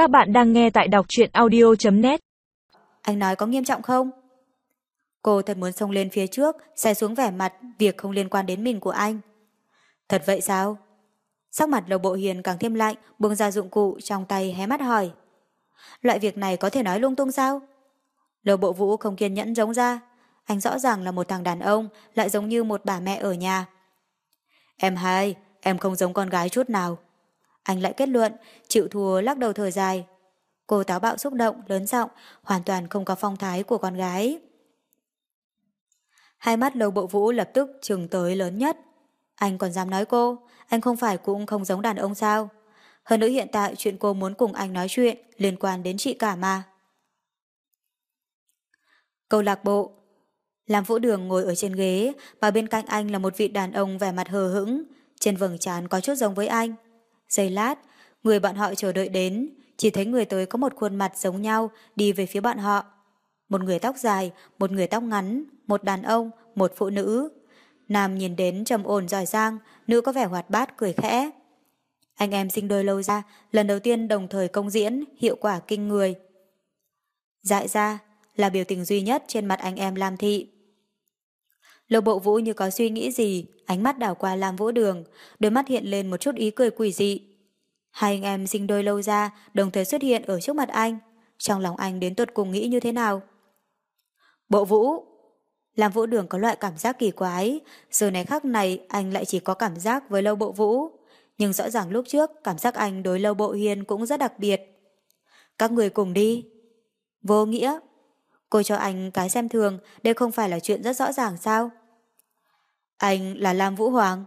Các bạn đang nghe tại đọc truyện audio.net Anh nói có nghiêm trọng không? Cô thật muốn xông lên phía trước, xe xuống vẻ mặt việc không liên quan đến mình của anh. Thật vậy sao? Sắc mặt lầu bộ hiền càng thêm lạnh, buông ra dụng cụ trong tay hé mắt hỏi. Loại việc này có thể nói lung tung sao? Lầu bộ vũ không kiên nhẫn giống ra. Anh rõ ràng là một thằng đàn ông, lại giống như một bà mẹ ở nhà. Em hai, em không giống con gái chút nào. Anh lại kết luận, chịu thua lắc đầu thở dài. Cô táo bạo xúc động, lớn giọng, hoàn toàn không có phong thái của con gái. Hai mắt lầu bộ vũ lập tức trừng tới lớn nhất. Anh còn dám nói cô, anh không phải cũng không giống đàn ông sao? Hơn nữa hiện tại chuyện cô muốn cùng anh nói chuyện liên quan đến chị cả mà. Câu lạc bộ Làm vũ đường ngồi ở trên ghế và bên cạnh anh là một vị đàn ông vẻ mặt hờ hững, trên vầng trán có chút giống với anh. Giây lát, người bọn họ chờ đợi đến, chỉ thấy người tới có một khuôn mặt giống nhau đi về phía bọn họ. Một người tóc dài, một người tóc ngắn, một đàn ông, một phụ nữ. Nam nhìn đến trầm ổn giỏi giang, nữ có vẻ hoạt bát cười khẽ. Anh em sinh đôi lâu ra, lần đầu tiên đồng thời công diễn, hiệu quả kinh người. Dại ra là biểu tình duy nhất trên mặt anh em Lam Thị. Lầu bộ vũ như có suy nghĩ gì, ánh mắt đảo qua Lam Vũ Đường, đôi mắt hiện lên một chút ý cười quỷ dị. Hai anh em sinh đôi lâu ra, đồng thời xuất hiện ở trước mặt anh. Trong lòng anh đến tuột cùng nghĩ như thế nào? Bộ vũ! Lam Vũ Đường có loại cảm giác kỳ quái, giờ này khắc này anh lại chỉ có cảm giác với lâu bộ vũ. Nhưng rõ ràng lúc trước cảm giác anh đối lâu bộ hiên cũng rất đặc biệt. Các người cùng đi. Vô nghĩa. Cô cho anh cái xem thường, đây không phải là chuyện rất rõ ràng sao? Anh là Lam Vũ Hoàng.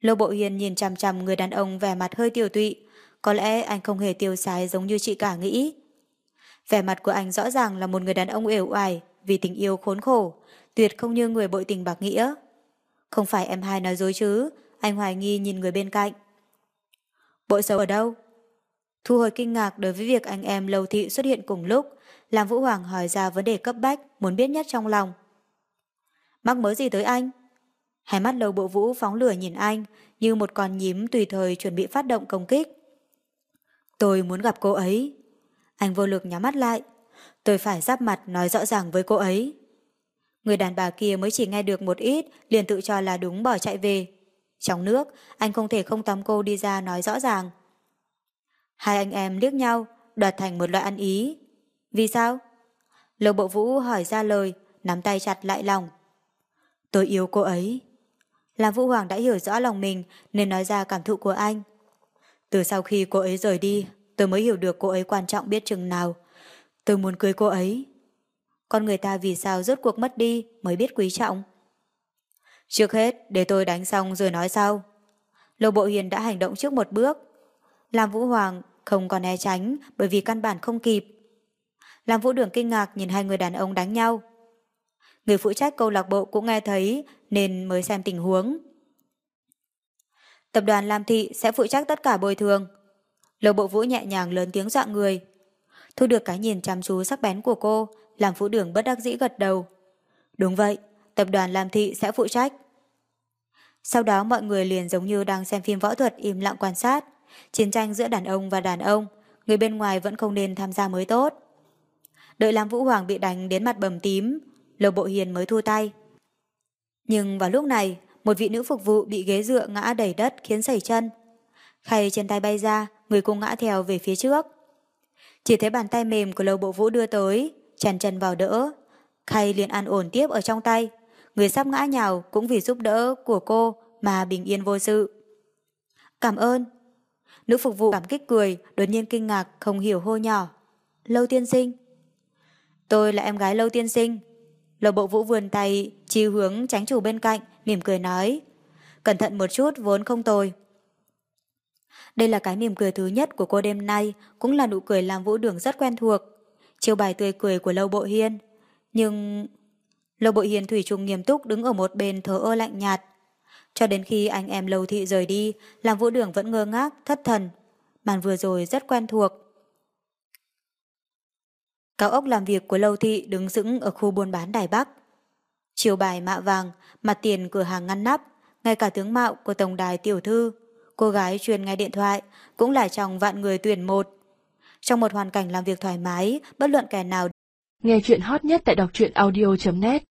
Lô Bộ Hiền nhìn chằm chằm người đàn ông vẻ mặt hơi tiêu tụy. Có lẽ anh không hề tiêu sái giống như chị cả nghĩ. Vẻ mặt của anh rõ ràng là một người đàn ông uể oải vì tình yêu khốn khổ, tuyệt không như người bội tình bạc nghĩa. Không phải em hai nói dối chứ, anh hoài nghi nhìn người bên cạnh. Bội xấu ở đâu? Thu hồi kinh ngạc đối với việc anh em Lâu Thị xuất hiện cùng lúc, làm Vũ Hoàng hỏi ra vấn đề cấp bách, muốn biết nhất trong lòng. Mắc mớ gì tới anh? Hai mắt lầu bộ vũ phóng lửa nhìn anh, như một con nhím tùy thời chuẩn bị phát động công kích. Tôi muốn gặp cô ấy. Anh vô lực nhắm mắt lại. Tôi phải giáp mặt nói rõ ràng với cô ấy. Người đàn bà kia mới chỉ nghe được một ít, liền tự cho là đúng bỏ chạy về. Trong nước, anh không thể không tóm cô đi ra nói rõ ràng. Hai anh em liếc nhau, đoạt thành một loại ăn ý. Vì sao? Lầu bộ vũ hỏi ra lời, nắm tay chặt lại lòng. Tôi yêu cô ấy. Làm Vũ Hoàng đã hiểu rõ lòng mình nên nói ra cảm thụ của anh. Từ sau khi cô ấy rời đi, tôi mới hiểu được cô ấy quan trọng biết chừng nào. Tôi muốn cưới cô ấy. Con người ta vì sao rốt cuộc mất đi mới biết quý trọng. Trước hết, để tôi đánh xong rồi nói sau. Lô Bộ Hiền đã hành động trước một bước. Làm Vũ Hoàng không còn né tránh bởi vì căn bản không kịp. Làm Vũ Đường kinh ngạc nhìn hai người đàn ông đánh nhau. Người phụ trách câu lạc bộ cũng nghe thấy nên mới xem tình huống. Tập đoàn Lam Thị sẽ phụ trách tất cả bồi thường. Lầu bộ vũ nhẹ nhàng lớn tiếng dọa người. Thu được cái nhìn chăm chú sắc bén của cô, làm phụ đường bất đắc dĩ gật đầu. Đúng vậy, tập đoàn Lam Thị sẽ phụ trách. Sau đó mọi người liền giống như đang xem phim võ thuật im lặng quan sát. Chiến tranh giữa đàn ông và đàn ông, người bên ngoài vẫn không nên tham gia mới tốt. Đợi Lam Vũ Hoàng bị đánh đến mặt bầm tím, Lầu Bộ Hiền mới thu tay. Nhưng vào lúc này, một vị nữ phục vụ bị ghế dựa ngã đẩy đất khiến sẩy chân. Khay trên tay bay ra, người cũng ngã theo về phía trước. Chỉ thấy bàn tay mềm của Lầu Bộ Vũ đưa tới, chằn chân vào đỡ. Khay liền an ổn tiếp ở trong tay. Người sắp ngã nhào cũng vì giúp đỡ của cô mà bình yên vô sự. Cảm ơn. Nữ phục vụ cảm kích cười, đột nhiên kinh ngạc, không hiểu hô nhỏ. Lâu tiên sinh. Tôi là em gái Lâu tiên sinh, Lầu bộ vũ vườn tay, chi hướng tránh chủ bên cạnh, mỉm cười nói. Cẩn thận một chút vốn không tồi. Đây là cái mỉm cười thứ nhất của cô đêm nay, cũng là nụ cười làm vũ đường rất quen thuộc. Chiêu bài tươi cười của Lâu Bộ Hiên. Nhưng... Lâu Bộ Hiên thủy chung nghiêm túc đứng ở một bên thở ơ lạnh nhạt. Cho đến khi anh em Lâu Thị rời đi, làm vũ đường vẫn ngơ ngác, thất thần. Màn vừa rồi rất quen thuộc. Cao ốc làm việc của Lâu Thị đứng sững ở khu buôn bán Đài Bắc. Chiều bài mạ vàng, mặt tiền cửa hàng ngăn nắp, ngay cả tướng mạo của tổng đài tiểu thư, cô gái truyền ngay điện thoại, cũng là trong vạn người tuyển một. Trong một hoàn cảnh làm việc thoải mái, bất luận kẻ nào. Nghe chuyện hot nhất tại đọc truyện audio.net